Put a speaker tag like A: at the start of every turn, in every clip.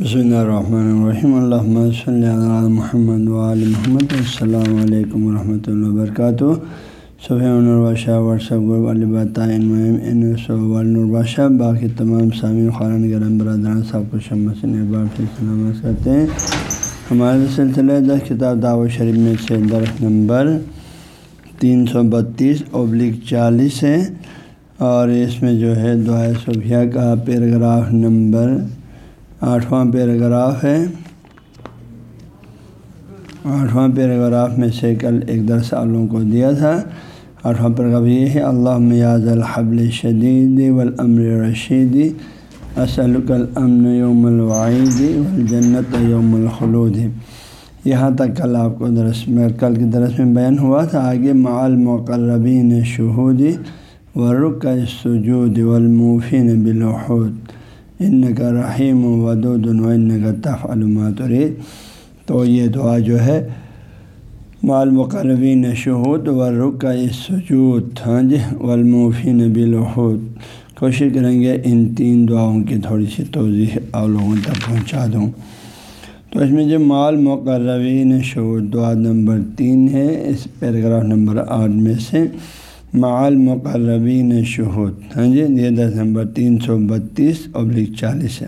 A: بسم اللہ الرحمن الرحیم اللہ صلی اللہ محمد وعلی محمد السلام علیکم ورحمۃ اللہ وبرکاتہ صبح نورباشہ واٹسپ گروپ الباشہ باقی تمام سامع خارن گرم، برادران صاحب کو شمسن سے سلامت کرتے ہیں. ہمارے سلسلہ دس کتاب دعوت شریف میں سے درخت نمبر تین سو بتیس ابلک چالیس ہے. اور اس میں جو ہے دعائے صبح کا پیراگراف نمبر آٹھواں پیراگراف ہے۔ آٹھواں پیراگراف میں سے کل ایک درس عالوں کو دیا تھا۔ آٹھواں پیراگراف یہ ہے اللہ میاض الحبل شدید والامر رشیدی اسلک الامن یوم الوعید والجنت یوم الخلود۔ یہاں تک کل آپ کو درس میں، کل کے درس میں بیان ہوا تھا، آگے معال مقربین شہودی و سجود والموفین بالوحود۔ ان کا رحیم و ودود ان کا تف علومات تو یہ دعا جو ہے مال مقربین شہود و رک کا سجود ہاں جی والموفین بالوحود کوشش کریں گے ان تین دعاؤں کی تھوڑی سی توضیح آپ لوگوں تک پہنچا دوں۔ تو اس میں جو مال مقربین شہود، دعا نمبر تین ہے، اس پیراگراف نمبر آٹھ میں سے۔ معال مقربین شہود۔ ہاں جی یہ دس نمبر تین سو بتیس ابلک چالیس ہے۔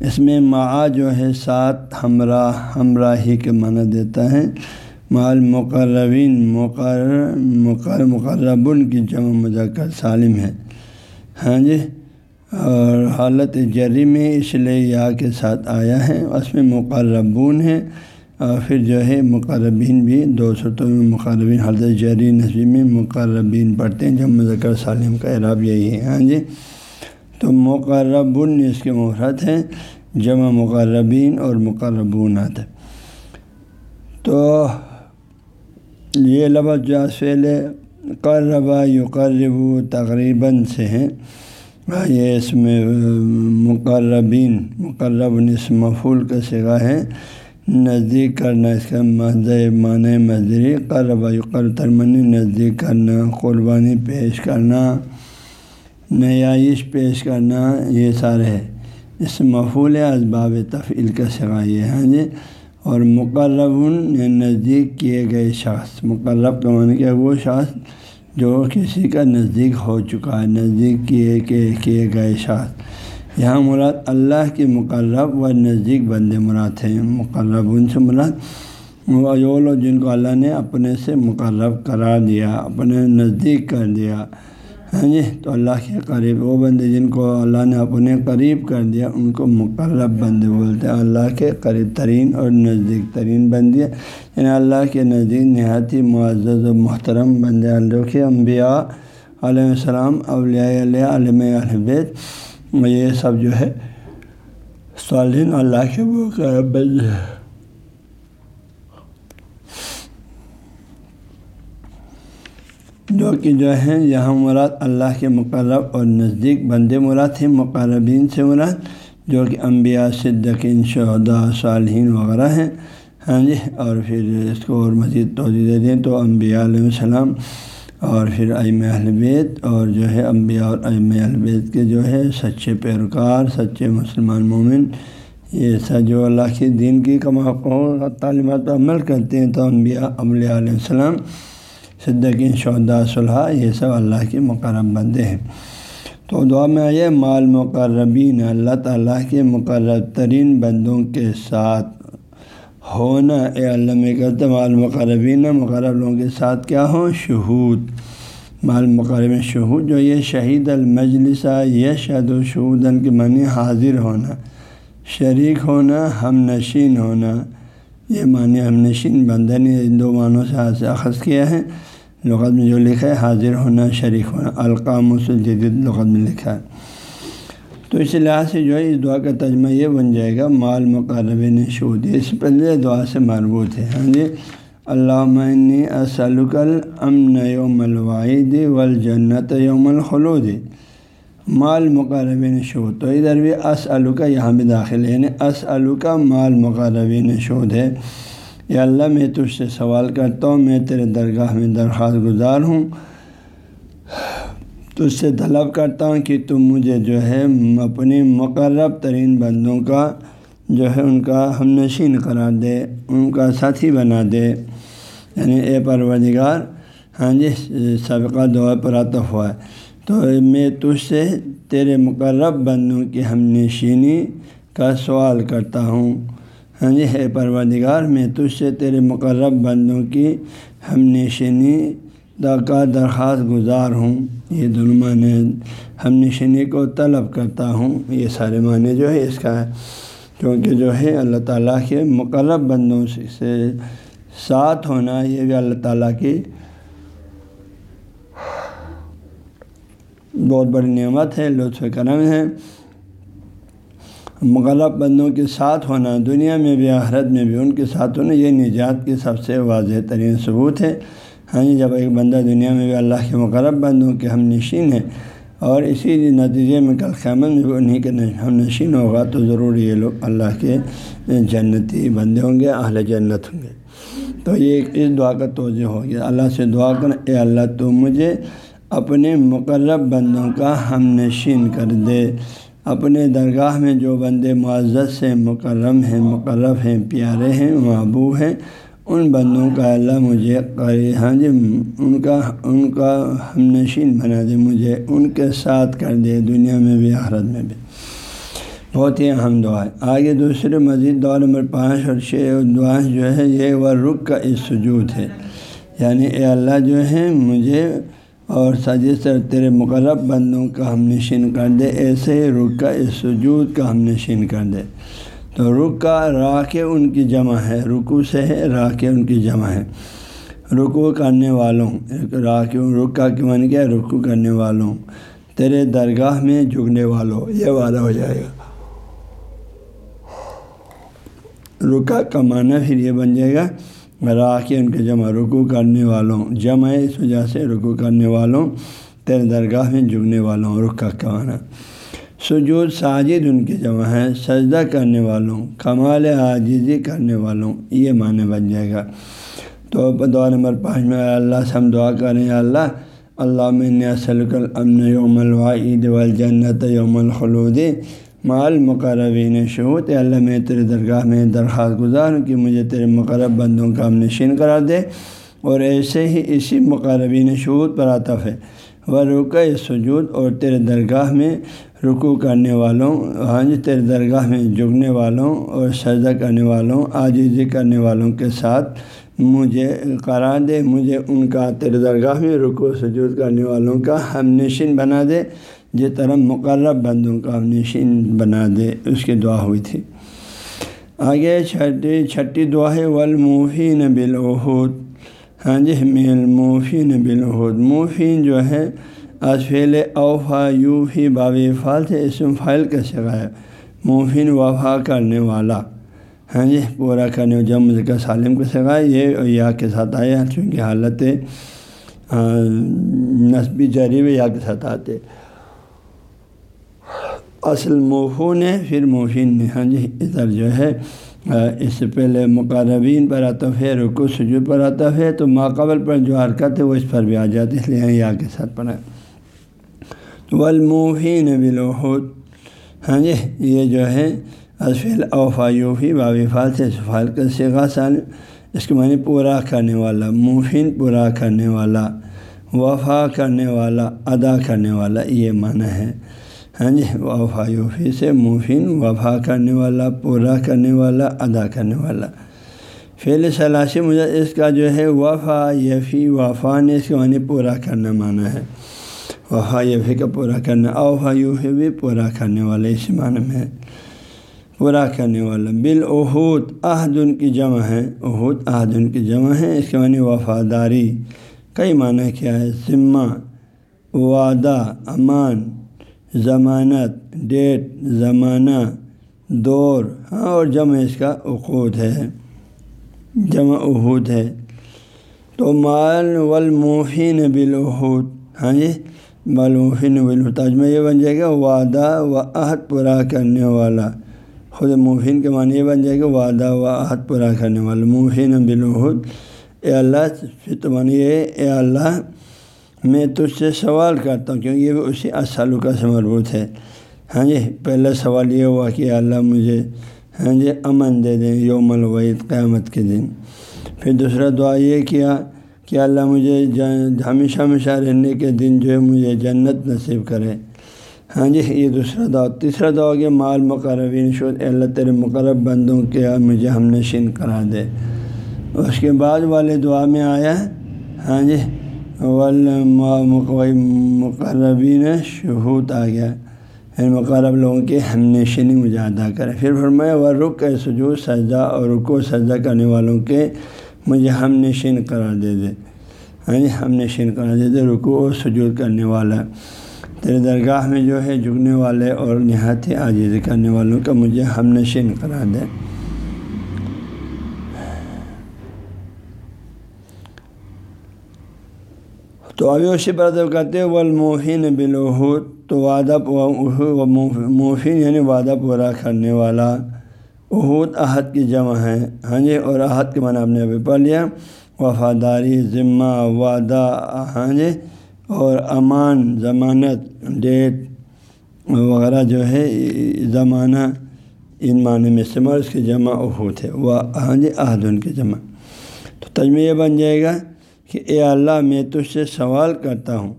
A: اس میں معا جو ہے سات ہمراہ، ہمراہی کے معنی دیتا ہے۔ مال مقربین مقرر مقر مقربن کی جمع مذکر سالم ہے۔ ہاں جی اور حالت جری میں اس لیے یا کے ساتھ آیا ہے۔ اس میں مقربون ہے۔ اور پھر جو ہے مقربین بھی، دو صورتوں میں مقربین، حضرت جری نصبی میں مقربین پڑھتے ہیں جب مذکر سالم کا اعراب یہی ہے۔ ہاں جی؟ تو مقربن اس کے مفرت ہیں، جمع مقربین اور مقربون آتے تو یہ لفظ جو فعل قربا یقرب تقریباً سے ہیں ہاں، یہ اس میں مقربین، مقرب اس مفول کا سگا ہے۔ نزدیک کرنا اس کا مزہ معنی مزدری قربا یقر ترمنی نزدیک کرنا، قربانی پیش کرنا، نیائش پیش کرنا، یہ سارے ہے اس مفول اسباب تفعیل کا سگا یہ ہے ہاں جی۔ اور مقرب یعنی نزدیک کیے گئے شخص۔ مقرب کا معنی کہ وہ شخص جو کسی کا نزدیک ہو چکا ہے، نزدیک کیے کہ کیے گئے شخص۔ یہاں مراد اللہ کے مقرب و نزدیک بند مراد ہیں مقرب ان سے مراد وہ لوگ جن کو اللہ نے اپنے سے مقرب قرار دیا، اپنے نزدیک کر دیا۔ ہاں جی تو اللہ کے قریب وہ بندے جن کو اللہ نے اپنے قریب کر دیا، ان کو مقرب بندے بولتے ہیں۔ اللہ کے قریب ترین اور نزدیک ترین بندے یعنی اللہ کے نزدیک نہایت ہی معزز و محترم بندے اللہ کے انبیاء علیہ السلام، اولیاء علیہ علم البید یہ سب جو ہے، صالحین اللہ کے مقرب بندے جو کہ جو ہے، یہاں مراد اللہ کے مقرب اور نزدیک بند مراد ہیں، مقربین سے مراد، جو کہ انبیاء صدقین شہدا صالحین وغیرہ ہیں۔ ہاں جی اور پھر اس کو اور مزید توجہ دے دیں تو انبیاء علیہ السلام اور پھر ام البید اور جو ہے انبیاء اور ام البید کے جو ہے سچے پیروکار، سچے مسلمان مومن، یہ سب جو اللہ کے دین کی کما تعلیمات پر عمل کرتے ہیں تو انبیاء علیہ السلام صدقین شہدا صلحہ یہ سب اللہ کے مقرب بندے ہیں۔ تو دعا میں آئیے، مال مقربین، اللہ تعالیٰ کے مقرب ترین بندوں کے ساتھ ہونا، اے اللہ میں کہتے مال مقربین مقرب لوگوں کے ساتھ کیا ہو شہود۔ مال مقرب شہود جو یہ شہید المجلسہ یہ شہد و شہودن کے معنی حاضر ہونا، شریک ہونا، ہم نشین ہونا۔ یہ معنی ہم نشین بندن ان دو معنوں سے اخذ کیا ہے۔ لغت میں جو لکھا ہے، حاضر ہونا، شریک ہونا۔ القام جدید لغت میں لکھا ہے۔ تو اس لحاظ سے جو ہے اس دعا کا تجمہ یہ بن جائے گا، مال مقرب شہود اس پہلے دعا سے مربوط ہے۔ ہاں جی۔ اللہ اسلکل امن یوم الواحد والجنت یوم الخلود۔ مال مقربین شہود تو ادھر بھی اسلکا یہاں بھی داخل ہے۔ یعنی اسلکا مال مقربین شہود ہے۔ یا اللہ، میں تجھ سے سوال کرتا ہوں، میں تیرے درگاہ میں درخواست گزار ہوں۔ تو اس سے طلب کرتا ہوں کہ تم مجھے جو ہے اپنے مقرب ترین بندوں کا جو ہے ان کا ہم نشین قرار دے، ان کا ساتھی بنا دے۔ یعنی اے پروردگار ہاں جی سابقہ دعا پر عطف ہوا ہے۔ تو میں تجھ سے تیرے مقرب بندوں کی ہم نشینی کا سوال کرتا ہوں۔ ہاں جی اے پروردگار، میں تجھ سے تیرے مقرب بندوں کی ہم نشینی کا درخواست گزار ہوں۔ یہ دونوں معنی ہم نشینی کو طلب کرتا ہوں۔ یہ سارے معنی جو ہے اس کا ہے۔ کیونکہ جو ہے اللہ تعالیٰ کے مقرب بندوں سے ساتھ ہونا یہ بھی اللہ تعالیٰ کی بہت بڑی نعمت ہے، لطف کرم ہے۔ مغلب بندوں کے ساتھ ہونا، دنیا میں بھی، آخرت میں بھی ان کے ساتھ ہونا، یہ نجات کی سب سے واضح ترین ثبوت ہے۔ ہاں جی جب ایک بندہ دنیا میں بھی اللہ کے مغرب بندوں کے ہم نشین ہیں اور اسی نتیجے میں کل قیامت میں بھی انہیں کے ہم نشین ہوگا تو ضرور یہ لوگ اللہ کے جنتی بندے ہوں گے، اہل جنت ہوں گے۔ تو یہ اس دعا کا توجہ ہو گیا۔ اللہ سے دعا کر اے اللہ تو مجھے اپنے مقرب بندوں کا ہم نشین کر دے۔ اپنے درگاہ میں جو بندے معزز سے مکرم ہیں، مقرب ہیں، پیارے ہیں، محبوب ہیں ان بندوں کا اللہ مجھے قری ہاں جی ان کا ان کا ہم نشین بنا دے، مجھے ان کے ساتھ کر دے، دنیا میں بھی حرت میں بھی۔ بہت ہی اہم دعا ہے۔ آگے دوسرے مزید دعا نمبر پانچ اور چھ دعا جو ہے، یہ وہ رخ کا اس سجود ہے۔ یعنی اے اللہ جو ہے، مجھے اور سر تیرے مقرب بندوں کا ہم نشین کر دے، ایسے ہی رک کا اس سجود کا ہم نشین کر دے۔ تو رک کا راک ان کی جمع ہے۔ رکو سے ہے راک ان کی جمع ہے۔ رکو کرنے والوں راک رک کا معنی کیا رکو کرنے والوں۔ تیرے درگاہ میں جھکنے والوں، یہ والا ہو جائے گا۔ رکا کا معنی پھر یہ بن جائے گا راکی ان کے جمع، رکو کرنے والوں۔ جمع اس وجہ سے رکو کرنے والوں، تیرے درگاہ میں جگنے والوں، رکا کمانا سجود ساجد ان کے جمع ہے، سجدہ کرنے والوں، کمال عاجزی کرنے والوں، یہ معنی بن جائے گا۔ تو دعا نمبر پانچ میں اللہ سے ہم دعا کریں اللہ اللہ میں الامن یوم الواعید والجنت یوم الخلود مال مقربین شہود۔ اللہ، میں تیرے درگاہ میں درخواست گزار ہوں کہ مجھے تیرے مقرب بندوں کا ہم نشین قرار دے، اور ایسے ہی اسی مقربین شہود پر عطف ہے۔ وہ رکا سجود، اور تیرے درگاہ میں رکو کرنے والوں ہاں جی درگاہ میں جگنے والوں اور سجدہ کرنے والوں عاجزی کرنے والوں کے ساتھ مجھے قرار دے، مجھے ان کا تیرے درگاہ میں رکو سجود کرنے والوں کا ہم نشین بنا دے، جس طرح مقرب بندوں کا ہم نشین بنا دے، اس کی دعا ہوئی تھی۔ آگے چھٹی چھٹی دعا ہے، والموفین بالعہود ہاں جی میل موفین بالعہود موفین جو ہے اسفیل اوفا یو ہی باب فال سے اسم فائل کا سگا ہے۔ وفا کرنے والا۔ ہاں جی پورا کرنے جب کا سالم کا سگا یہ یا کے ساتھ آیا چونکہ حالت نسبی جریب یا کے ساتھ آتے۔ اصل موفون ہے، پھر موفین نے ہاں جی ادھر جو ہے اس سے پہلے مقربین پر عطف ہے رکو سجود پر عطف ہے۔ تو ماقبل پر جو حرکت ہے، وہ اس پر بھی آ جاتی ہے، اس لیے یا کے ساتھ پڑھا ولموفین بالوحود ہاں جی یہ جو ہے اصفیل اوفایوفی باب فال سے سفال کا سگا سال۔ اس کے معنی پورا کرنے والا موفین پورا کرنے والا، وفا کرنے والا، ادا کرنے والا، یہ معنی ہے۔ ہاں جی وفا یوفی سے مفین وفا کرنے والا، پورا کرنے والا، ادا کرنے والا۔ فعل سلاسی مجھے اس کا جو ہے، وفا، یفی، وفا نے اس کے معنی پورا کرنا مانا ہے۔ وفا یفی کا پورا کرنا اوفا یوفی بھی پورا کرنے والا اس معنی میں پورا کرنے والا بالعہود عہد ان کی جمع ہے۔ عہود عہد ان کی جمع ہے، اس کے معنی وفاداری۔ کئی معنی کیا ہے؟ ذمہ، وعدہ، امان، ضمانت، ڈیٹ، زمانہ، دور۔ ہاں اور جمع اس کا عقود ہے۔ جمع عہود ہے۔ تو مال والموفین بالعہود۔ ہاں جی بالموفین بالتاجمہ یہ بن جائے گا وعدہ و عہد پورا کرنے والا۔ خود موفین کے معنی یہ بن جائے گا وعدہ و عہد پورا کرنے والا۔ موفین بالعہود اے اللہ معنی اے اللہ، میں تجھ سے سوال کرتا ہوں، کیونکہ یہ بھی اسی اسلوکہ سے مربوط ہے۔ ہاں جی پہلا سوال یہ ہوا کہ اللہ مجھے ہاں جی امن دے دیں یوم الوعید، قیامت کے دن۔ پھر دوسرا دعا یہ کیا کہ اللہ مجھے ہمیشہ ہمیشہ رہنے کے دن جو ہے مجھے جنت نصیب کرے۔ ہاں جی یہ دوسرا دعا۔ تیسرا دعا کہ مال مقربین شد اللہ تیرے مقرب بندوں کے مجھے ہم نشین کرا دے۔ اس کے بعد والے دعا میں آیا ہاں جی مقربین شہود آ گیا۔ پھر مقرب لوگوں کے ہم نشینی مجھے ادا کرے۔ پھر فرمایا وہ رک سجود، سجدہ اور رکو سجدہ کرنے والوں کے مجھے ہم نشین قرار دے دے۔ ہاں جی ہم نشین قرار دے دے۔ رکو اور سجود کرنے والا۔ تیرے درگاہ میں جو ہے جھکنے والے اور نہایت عاجز کرنے والوں کا مجھے ہم نشین قرار دے۔ تو ابھی اسی پر کرتے وہ الموہین بلوحود تو وعدہ موفین یعنی وعدہ پورا کرنے والا۔ احود عہد کی جمع ہے۔ ہاں جی اور عہد کے معنی آپ نے ابھی پڑھ لیا۔ وفاداری، ذمہ، وعدہ ہاں جی اور امان، ضمانت، ڈیٹ وغیرہ جو ہے زمانہ ان معنی میں استعمال اس کی جمع احود ہے۔ وہ ہاں جی عہد ان کی جمع۔ تو تجمہ یہ بن جائے گا کہ اے اللہ، میں تجھ سے سوال کرتا ہوں۔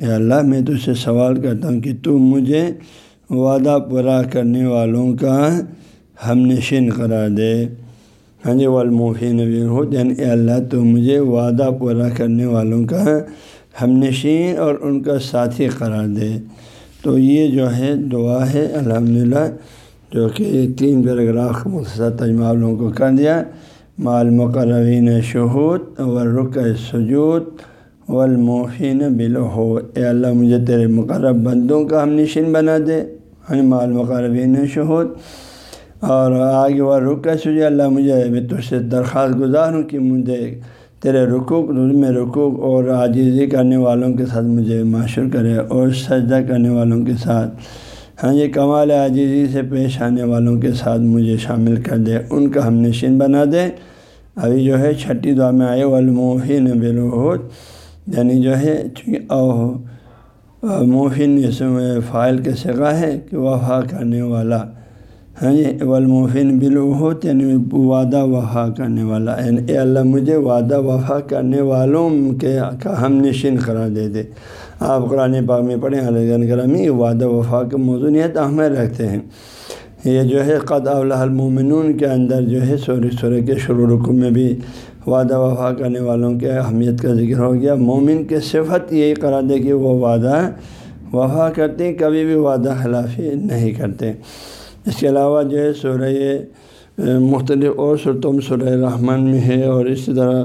A: اے اللہ، میں تجھ سے سوال کرتا ہوں کہ تو مجھے وعدہ پورا کرنے والوں کا ہم نشین قرار دے۔ ہاں جی والموفی نبی یعنی اے اللہ تو مجھے وعدہ پورا کرنے والوں کا ہم نشین اور ان کا ساتھی قرار دے۔ تو یہ جو ہے دعا ہے، الحمدللہ، جو کہ تین پیراگراف مختصر تجمہ لوگوں کو کر دیا۔ مال مقررین شہود و رک سجود والموفین بلو اے اللہ مجھے تیرے مقرب بندوں کا ہم نشین بنا دے۔ ہاں مال مقربین شہود۔ اور آگے وہ رک سجے جی، اللہ مجھے میں تجھ سے درخواست گزار ہوں کہ مجھے تیرے رکوک میں رکوک اور عاجزی کرنے والوں کے ساتھ مجھے معاشر کرے اور سجدہ کرنے والوں کے ساتھ ہاں یہ کمال عاجزی سے پیش آنے والوں کے ساتھ مجھے شامل کر دے، ان کا ہم نشین بنا دے۔ ابھی جو ہے، چھٹی دعا میں آئے والموہین بلوحود یعنی جو ہے، چونکہ او موہن اس میں فائل کے سگا ہے کہ وفا کرنے والا ہاں جی والموفن بالعہد یعنی وعدہ وفا کرنے والا۔ یعنی اے اللہ، مجھے وعدہ وفا کرنے والوں کے کا ہم نشین قرار دے دے۔ آپ قرآن پاک میں پڑھیں، علیہ کرامی وعدہ وفا کے موضوعیت اہمیت رکھتے ہیں۔ یہ جو ہے، قد اولہ المومنون کے اندر جو ہے، سورہ سورہ کے شروع رکو میں بھی وعدہ وفا کرنے والوں کے اہمیت کا ذکر ہو گیا۔ مومن کے صفت یہی قرار دے کہ وہ وعدہ وفا کرتے کبھی بھی وعدہ خلافی نہیں کرتے۔ اس کے علاوہ جو ہے سورہ مختلف اور صورتوں میں سورہ رحمان میں ہے اور اسی طرح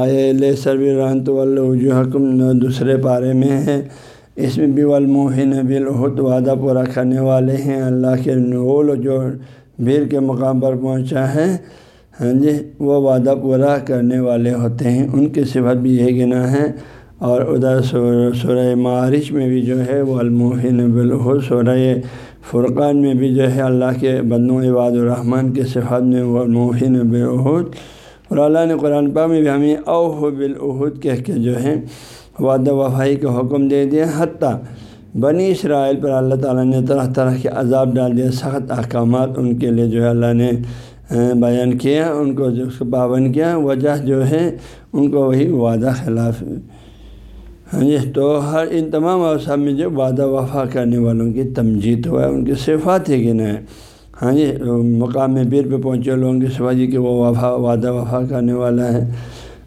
A: آئے لے سروی رحمۃ اللہ دوسرے پارے میں ہے اس میں بھی والموہن بالحد وعدہ پورا کرنے والے ہیں۔ اللہ کے نول جو بھیڑ کے مقام پر پہنچا ہے ہاں جی وہ وعدہ پورا کرنے والے ہوتے ہیں۔ ان کی صفت بھی یہ گنا ہے۔ اور ادھر سورہ معارش میں بھی جو ہے وہ الموہن بالحد سورہ فرقان میں بھی جو ہے اللہ کے بندوں عباد الرحمٰن کے صفات میں وہ موہن اور اللہ نے قرآن پاک میں بھی ہمیں اوہ بالعہد کہہ کے جو ہے وعدہ وفائی کا حکم دے دیا۔ حتیٰ بنی اسرائیل پر اللہ تعالیٰ نے طرح طرح کے عذاب ڈال دیا، سخت احکامات ان کے لیے جو ہے اللہ نے بیان کیا، ان کو جو پابند کیا۔ وجہ جو ہے ان کو وہی وعدہ خلاف جی تو ہر ان تمام اوساب میں جو وعدہ وفا کرنے والوں کی تمجید ہوا ہے، ان کی صفات ہے کہ نہیں ہاں جی مقام میں بیر پہ پہنچے لوگوں کی صفات جی کہ وہ وفا، وعدہ وفا کرنے والا ہے۔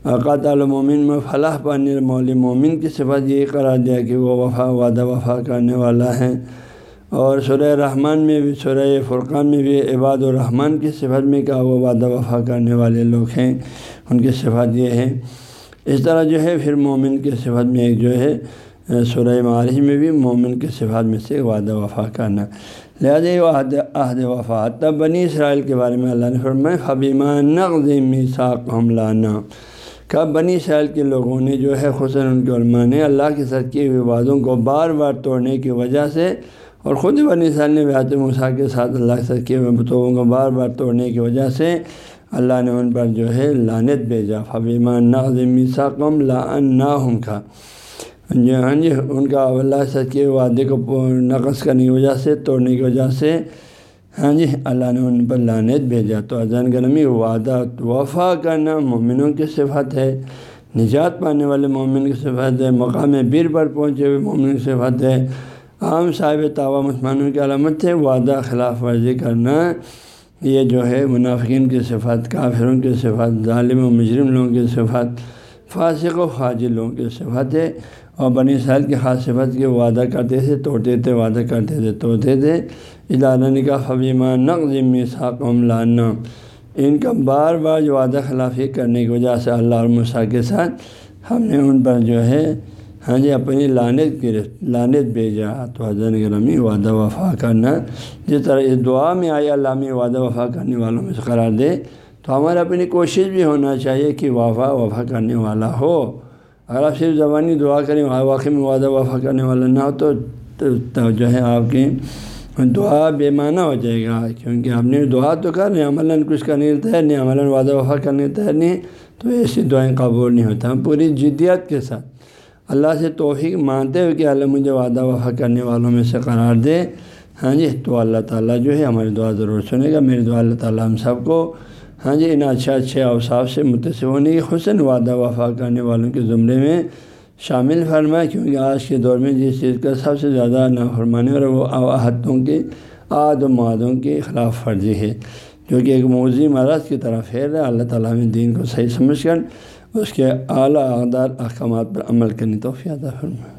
A: اوقات المومن میں فلاح پانے مول مومن کی جی صفات یہی قرار دیا کہ وہ وفا، وعدہ وفا کرنے والا ہے۔ اور سورہ رحمان میں بھی، سورہ فرقان میں بھی عباد الرحمٰن کی صفت میں کہا وہ وعدہ وفا کرنے والے لوگ ہیں، ان کی صفات یہ ہے اس طرح جو ہے پھر مومن کے صفت میں ایک جو ہے، سورہ معارج میں بھی مومن کے صفات میں سے وعدہ وفا کرنا۔ لہٰذا عہد عہد وفا تب بنی اسرائیل کے بارے میں اللہ نے فرمائے فبیمہ نقد میساک ہم لانا کب بنی اسرائیل کے لوگوں نے جو ہے خصاً ان کے علماء نے اللہ کے ساتھ کیے ہوئے وعدوں کو بار بار توڑنے کی وجہ سے، اور خود بنی اسرائیل نے بیات موسیٰ کے ساتھ اللہ کے ساتھ کیے ہوئے بتوں کو بار بار توڑنے کی وجہ سے اللہ نے ان پر جو ہے لانت بھیجا۔ فبیمہ نقض میسا قم لا نا کا جی ہاں جی ان کا اللہ سچ کے وعدے کو نقص کرنے کی وجہ سے، توڑنے کی وجہ سے۔ ہاں جی اللہ نے ان پر لانت بھیجا۔ تو اذان گرمی وعدہ وفا کرنا مومنوں کی صفت ہے۔ نجات پانے والے مومن کی صفت ہے۔ مقام بیر پر پہنچے ہوئے مومن کی صفت ہے۔ عام صاحب تعوا مسلمانوں کی علامت ہے۔ وعدہ خلاف ورزی کرنا یہ جو ہے منافقین کی صفت کافروں کی صفت ظالم و مجرم لوگوں کی صفت فاسق و خاجل لوگوں کی صفت ہے اور بنی سال کی خاص صفت کے وعدہ کرتے تھے، توڑتے تھے، وعدہ کرتے تھے، توڑتے تھے۔ ادارہ کا فبیمہ نقض مساقم لانا ان کا بار بار جو وعدہ خلافی کرنے کی وجہ سے اللہ اور مسا کے ساتھ ہم نے ان پر جو ہے ہاں جی اپنی لانت کی لانت بھیجا، تو حضرت گرمی وعدہ وفا کرنا جس طرح اس دعا میں آئی اللہ وعدہ وفا کرنے والوں میں سے قرار دے، تو ہمارا اپنی کوشش بھی ہونا چاہیے کہ وفا وفا کرنے والا ہو۔ اگر آپ صرف زبانی دعا کریں واقعی میں وعدہ وفا کرنے والا نہ ہو، تو جو ہے آپ کی دعا بے معنی ہو جائے گا۔ کیونکہ آپ نے دعا تو کر رہے ہیں، عملاً کچھ کرنے تیار نہیں، عملاً وعدہ وفا کرنے تیار نہیں، تو ایسی دعائیں قبول نہیں ہوتا۔ پوری جدیت کے ساتھ اللہ سے توفیق مانتے ہوئے کہ اللہ مجھے وعدہ وفا کرنے والوں میں سے قرار دے۔ ہاں جی تو اللہ تعالیٰ جو ہے ہماری دعا ضرور سنے گا۔ میری دعا اللہ تعالیٰ ہم سب کو ہاں جی ان اچھے اچھے اوصاف سے متصف ہونے کی، حسن وعدہ وفا کرنے والوں کے زمرے میں شامل فرمائے۔ کیونکہ آج کے دور میں جس چیز کا سب سے زیادہ نہ فرمانے اور وہ احتوں کے عاد و معادوں کی خلاف ورزی ہے۔ جو کہ ایک موضی مرض کی طرف پھیر رہا ہے۔ اللہ تعالیٰ نے دین کو صحیح سمجھ کر اس کے اعلیٰ اقدار احکامات پر عمل کرنے توفیع عطا فرمائے